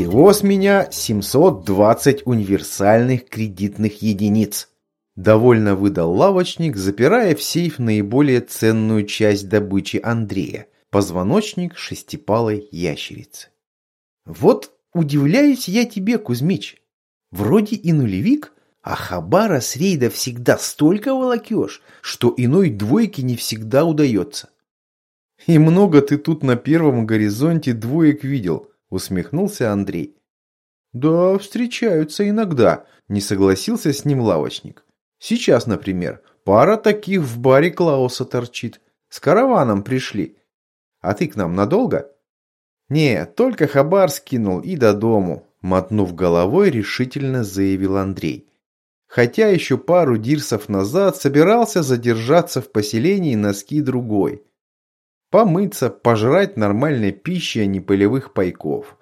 Всего с меня 720 универсальных кредитных единиц. Довольно выдал лавочник, запирая в сейф наиболее ценную часть добычи Андрея – позвоночник шестипалой ящерицы. Вот удивляюсь я тебе, Кузьмич. Вроде и нулевик, а хабара с рейда всегда столько волокешь, что иной двойки не всегда удается. И много ты тут на первом горизонте двоек видел, усмехнулся Андрей. Да, встречаются иногда, не согласился с ним лавочник. Сейчас, например, пара таких в баре Клауса торчит. С караваном пришли. А ты к нам надолго? Не, только хабар скинул и до дому, мотнув головой, решительно заявил Андрей. Хотя еще пару дирсов назад собирался задержаться в поселении носки другой. Помыться, пожрать нормальной пищи, а не полевых пайков.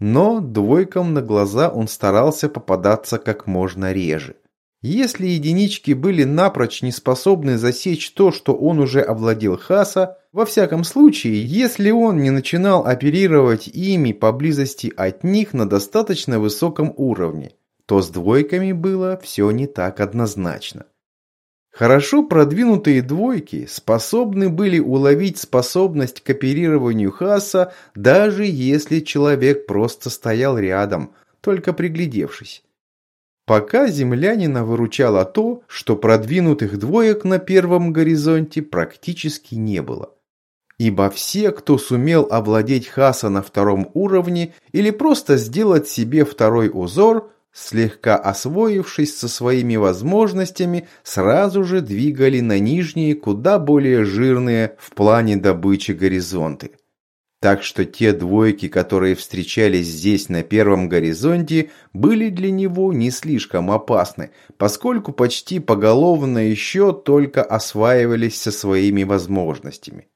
Но двойкам на глаза он старался попадаться как можно реже. Если единички были напрочь не способны засечь то, что он уже овладел Хаса, во всяком случае, если он не начинал оперировать ими поблизости от них на достаточно высоком уровне, то с двойками было все не так однозначно. Хорошо продвинутые двойки способны были уловить способность к оперированию Хаса, даже если человек просто стоял рядом, только приглядевшись. Пока землянина выручало то, что продвинутых двоек на первом горизонте практически не было. Ибо все, кто сумел овладеть Хаса на втором уровне или просто сделать себе второй узор, слегка освоившись со своими возможностями, сразу же двигали на нижние, куда более жирные в плане добычи горизонты. Так что те двойки, которые встречались здесь на первом горизонте, были для него не слишком опасны, поскольку почти поголовно еще только осваивались со своими возможностями.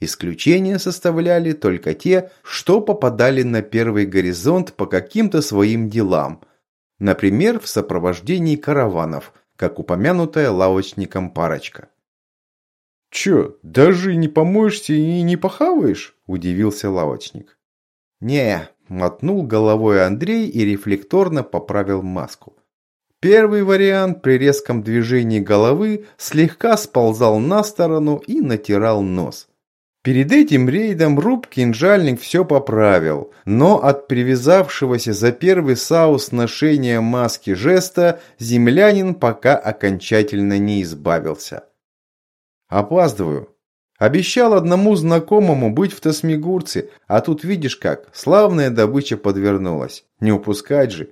Исключения составляли только те, что попадали на первый горизонт по каким-то своим делам, например, в сопровождении караванов, как упомянутая лавочником парочка. «Чё, даже не помоешься и не похаваешь?» – удивился лавочник. «Не», – мотнул головой Андрей и рефлекторно поправил маску. Первый вариант при резком движении головы слегка сползал на сторону и натирал нос. Перед этим рейдом Руб Кинжальник все поправил, но от привязавшегося за первый саус ношения маски жеста землянин пока окончательно не избавился. Опаздываю. Обещал одному знакомому быть в Тасмигурце, а тут видишь как, славная добыча подвернулась. Не упускать же.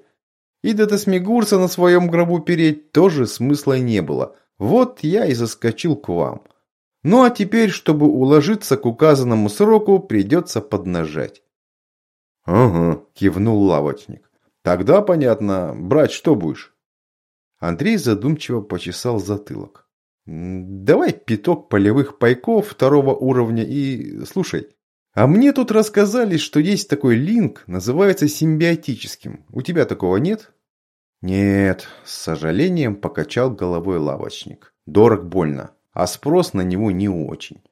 И до Тасмигурца на своем гробу переть тоже смысла не было. Вот я и заскочил к вам. Ну а теперь, чтобы уложиться к указанному сроку, придется поднажать. «Ага», – кивнул лавочник. «Тогда понятно. Брать что будешь?» Андрей задумчиво почесал затылок. Давай пяток полевых пайков второго уровня и... Слушай, а мне тут рассказали, что есть такой линк, называется симбиотическим. У тебя такого нет? Нет, с сожалением покачал головой лавочник. Дорог больно, а спрос на него не очень.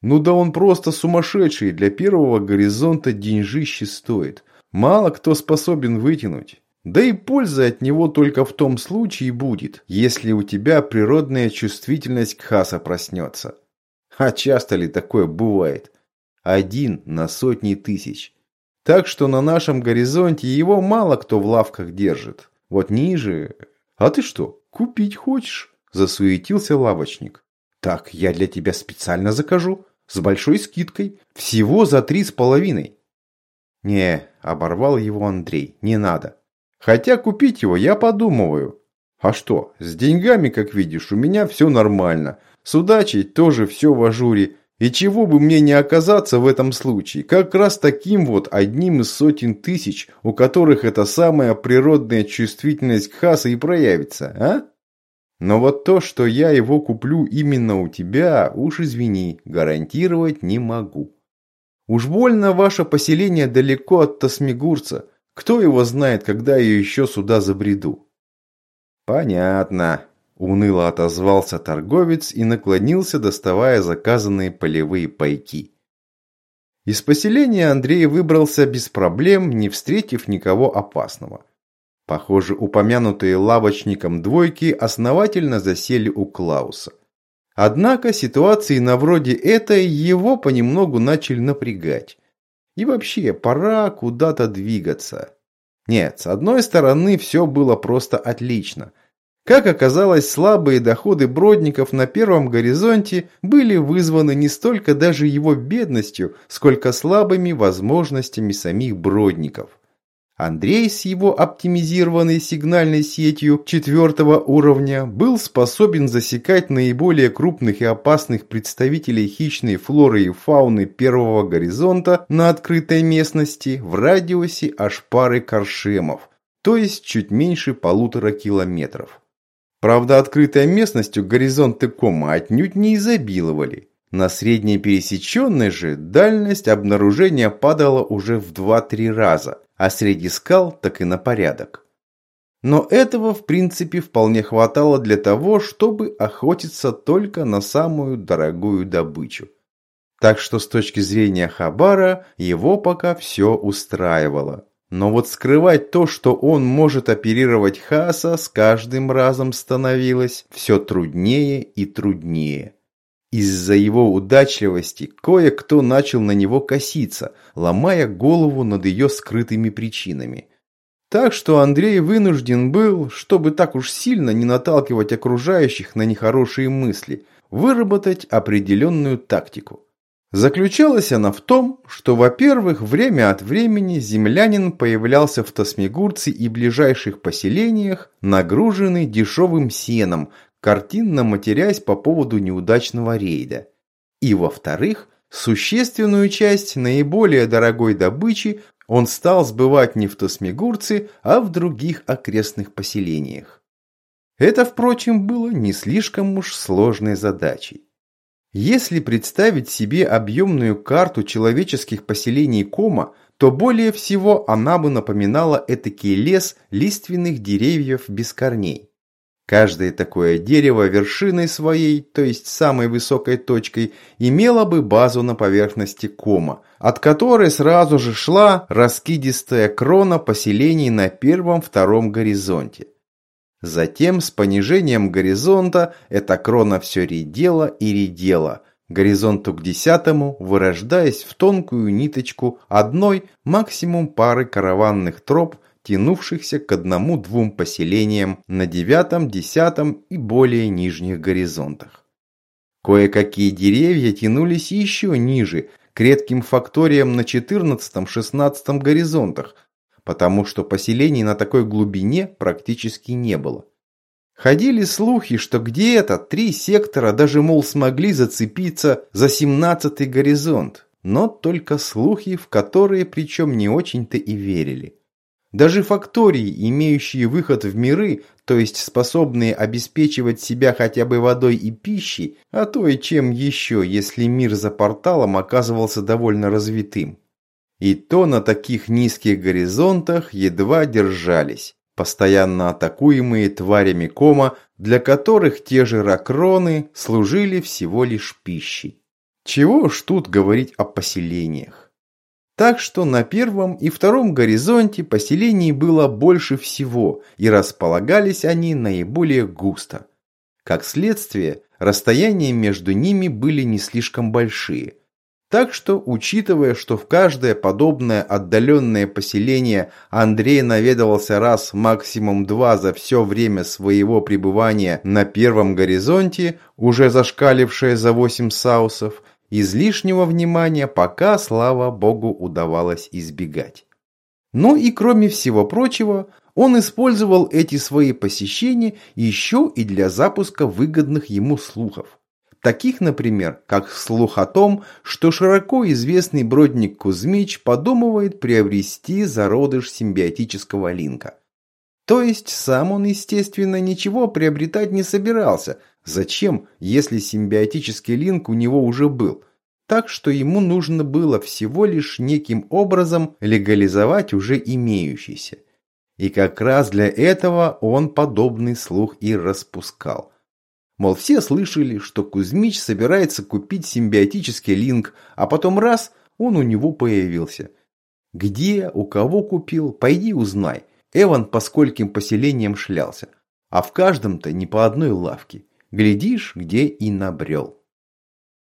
Ну да он просто сумасшедший, для первого горизонта деньжище стоит. Мало кто способен вытянуть. Да и польза от него только в том случае будет, если у тебя природная чувствительность к хаса проснется. А часто ли такое бывает? Один на сотни тысяч. Так что на нашем горизонте его мало кто в лавках держит. Вот ниже... А ты что, купить хочешь? Засуетился лавочник. Так, я для тебя специально закажу. С большой скидкой. Всего за три с половиной. Не, оборвал его Андрей, не надо. Хотя купить его я подумываю. А что, с деньгами, как видишь, у меня все нормально. С удачей тоже все в ажуре. И чего бы мне не оказаться в этом случае, как раз таким вот одним из сотен тысяч, у которых эта самая природная чувствительность к хаса и проявится, а? Но вот то, что я его куплю именно у тебя, уж извини, гарантировать не могу. Уж больно ваше поселение далеко от Тасмигурца, кто его знает, когда я еще сюда забреду? Понятно. Уныло отозвался торговец и наклонился, доставая заказанные полевые пайки. Из поселения Андрей выбрался без проблем, не встретив никого опасного. Похоже, упомянутые лавочником двойки основательно засели у Клауса. Однако ситуации на вроде этой его понемногу начали напрягать. И вообще, пора куда-то двигаться. Нет, с одной стороны, все было просто отлично. Как оказалось, слабые доходы бродников на первом горизонте были вызваны не столько даже его бедностью, сколько слабыми возможностями самих бродников. Андрей с его оптимизированной сигнальной сетью четвертого уровня был способен засекать наиболее крупных и опасных представителей хищной флоры и фауны первого горизонта на открытой местности в радиусе аж пары коршемов, то есть чуть меньше полутора километров. Правда, открытой местностью горизонты кома отнюдь не изобиловали. На средней пересеченной же дальность обнаружения падала уже в 2-3 раза, а среди скал так и на порядок. Но этого, в принципе, вполне хватало для того, чтобы охотиться только на самую дорогую добычу. Так что с точки зрения Хабара его пока все устраивало. Но вот скрывать то, что он может оперировать Хаса, с каждым разом становилось все труднее и труднее. Из-за его удачливости кое-кто начал на него коситься, ломая голову над ее скрытыми причинами. Так что Андрей вынужден был, чтобы так уж сильно не наталкивать окружающих на нехорошие мысли, выработать определенную тактику. Заключалась она в том, что, во-первых, время от времени землянин появлялся в Тосмигурце и ближайших поселениях, нагруженный дешевым сеном, картинно матерясь по поводу неудачного рейда. И во-вторых, существенную часть наиболее дорогой добычи он стал сбывать не в Тосмигурце, а в других окрестных поселениях. Это, впрочем, было не слишком уж сложной задачей. Если представить себе объемную карту человеческих поселений Кома, то более всего она бы напоминала этакий лес лиственных деревьев без корней. Каждое такое дерево вершиной своей, то есть самой высокой точкой, имело бы базу на поверхности кома, от которой сразу же шла раскидистая крона поселений на первом-втором горизонте. Затем с понижением горизонта эта крона все редела и редела, горизонту к десятому вырождаясь в тонкую ниточку одной, максимум пары караванных троп, тянувшихся к одному-двум поселениям на девятом, десятом и более нижних горизонтах. Кое-какие деревья тянулись еще ниже, к редким факториям на четырнадцатом-шестнадцатом горизонтах, потому что поселений на такой глубине практически не было. Ходили слухи, что где-то три сектора даже, мол, смогли зацепиться за семнадцатый горизонт, но только слухи, в которые причем не очень-то и верили. Даже фактории, имеющие выход в миры, то есть способные обеспечивать себя хотя бы водой и пищей, а то и чем еще, если мир за порталом оказывался довольно развитым. И то на таких низких горизонтах едва держались, постоянно атакуемые тварями кома, для которых те же ракроны служили всего лишь пищей. Чего уж тут говорить о поселениях. Так что на первом и втором горизонте поселений было больше всего, и располагались они наиболее густо. Как следствие, расстояния между ними были не слишком большие. Так что, учитывая, что в каждое подобное отдаленное поселение Андрей наведывался раз, максимум два за все время своего пребывания на первом горизонте, уже зашкалившее за восемь саусов, Излишнего внимания пока, слава богу, удавалось избегать. Ну и кроме всего прочего, он использовал эти свои посещения еще и для запуска выгодных ему слухов. Таких, например, как слух о том, что широко известный бродник Кузьмич подумывает приобрести зародыш симбиотического линка. То есть сам он, естественно, ничего приобретать не собирался. Зачем, если симбиотический линк у него уже был? Так что ему нужно было всего лишь неким образом легализовать уже имеющийся. И как раз для этого он подобный слух и распускал. Мол, все слышали, что Кузьмич собирается купить симбиотический линк, а потом раз – он у него появился. Где, у кого купил, пойди узнай. Эван по скольким поселениям шлялся. А в каждом-то не по одной лавке. Глядишь, где и набрел.